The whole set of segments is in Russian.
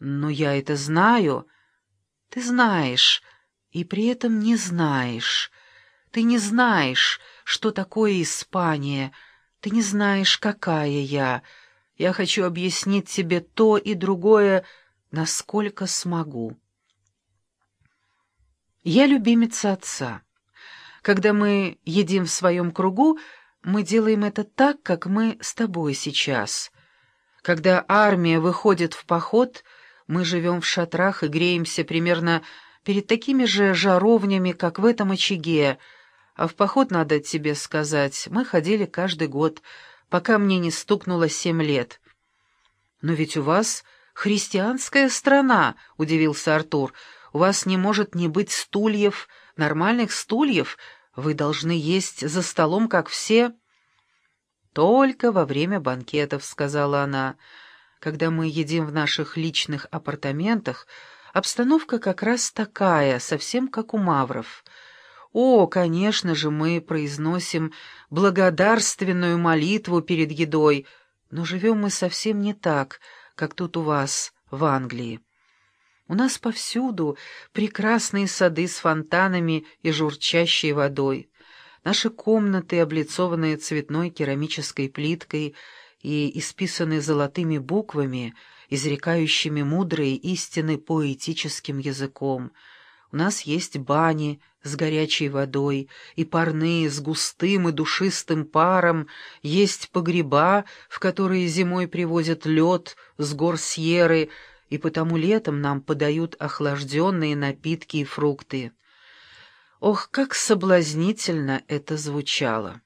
Но я это знаю. Ты знаешь, и при этом не знаешь. Ты не знаешь, что такое Испания. Ты не знаешь, какая я. Я хочу объяснить тебе то и другое, насколько смогу. Я любимица отца. Когда мы едим в своем кругу, мы делаем это так, как мы с тобой сейчас. Когда армия выходит в поход, мы живем в шатрах и греемся примерно перед такими же жаровнями, как в этом очаге, а в поход, надо тебе сказать, мы ходили каждый год, пока мне не стукнуло семь лет. «Но ведь у вас христианская страна», — удивился Артур. «У вас не может не быть стульев, нормальных стульев. Вы должны есть за столом, как все». «Только во время банкетов», — сказала она. «Когда мы едим в наших личных апартаментах, обстановка как раз такая, совсем как у мавров». О, конечно же, мы произносим благодарственную молитву перед едой, но живем мы совсем не так, как тут у вас, в Англии. У нас повсюду прекрасные сады с фонтанами и журчащей водой. Наши комнаты, облицованные цветной керамической плиткой и исписанные золотыми буквами, изрекающими мудрые истины поэтическим языком — у нас есть бани с горячей водой и парные с густым и душистым паром, есть погреба, в которые зимой привозят лед с гор Сьерры, и потому летом нам подают охлажденные напитки и фрукты. Ох, как соблазнительно это звучало!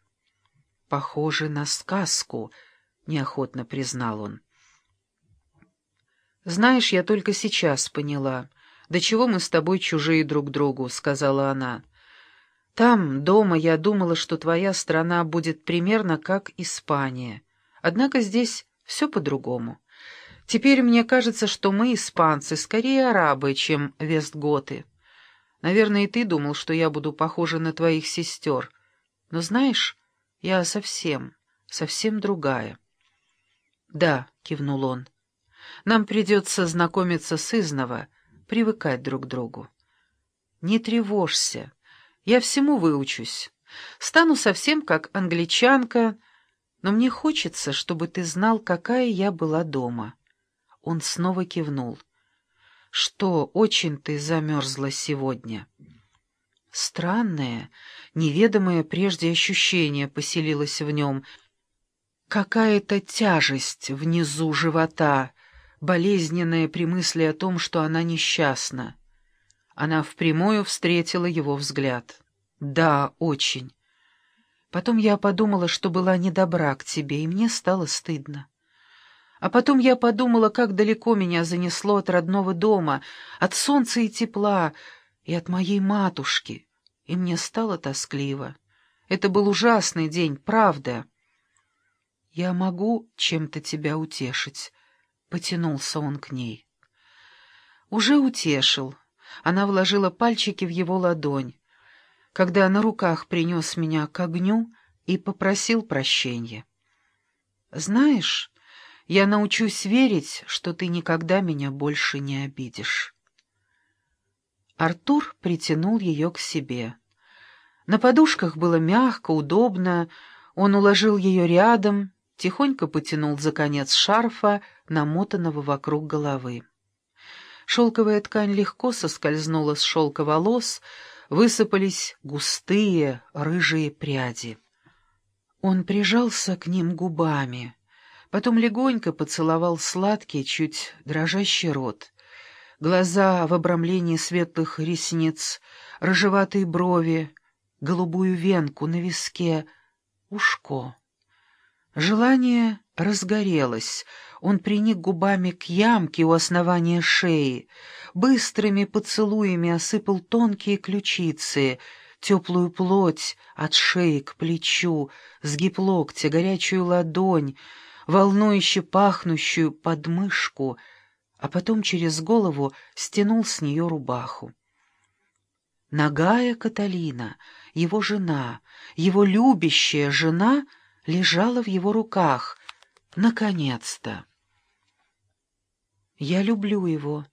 «Похоже на сказку», — неохотно признал он. «Знаешь, я только сейчас поняла». «Да чего мы с тобой чужие друг другу?» — сказала она. «Там, дома, я думала, что твоя страна будет примерно как Испания. Однако здесь все по-другому. Теперь мне кажется, что мы, испанцы, скорее арабы, чем вестготы. Наверное, и ты думал, что я буду похожа на твоих сестер. Но знаешь, я совсем, совсем другая». «Да», — кивнул он, — «нам придется знакомиться с Изнова» привыкать друг к другу. Не тревожься, я всему выучусь. Стану совсем как англичанка, но мне хочется, чтобы ты знал, какая я была дома. Он снова кивнул. Что, очень ты замерзла сегодня? Странное, неведомое прежде ощущение поселилось в нем. Какая-то тяжесть внизу живота — болезненная при мысли о том, что она несчастна. Она впрямую встретила его взгляд. «Да, очень. Потом я подумала, что была недобра к тебе, и мне стало стыдно. А потом я подумала, как далеко меня занесло от родного дома, от солнца и тепла, и от моей матушки, и мне стало тоскливо. Это был ужасный день, правда. Я могу чем-то тебя утешить». Потянулся он к ней. Уже утешил. Она вложила пальчики в его ладонь, когда на руках принес меня к огню и попросил прощения. «Знаешь, я научусь верить, что ты никогда меня больше не обидишь». Артур притянул ее к себе. На подушках было мягко, удобно, он уложил ее рядом, тихонько потянул за конец шарфа, намотанного вокруг головы. Шелковая ткань легко соскользнула с шелка волос, высыпались густые рыжие пряди. Он прижался к ним губами, потом легонько поцеловал сладкий, чуть дрожащий рот. Глаза в обрамлении светлых ресниц, рыжеватые брови, голубую венку на виске, ушко. Желание разгорелось. Он приник губами к ямке у основания шеи, быстрыми поцелуями осыпал тонкие ключицы, теплую плоть от шеи к плечу, сгиб локтя, горячую ладонь, волнующе пахнущую подмышку, а потом через голову стянул с нее рубаху. Нагая Каталина, его жена, его любящая жена — лежала в его руках. Наконец-то! Я люблю его.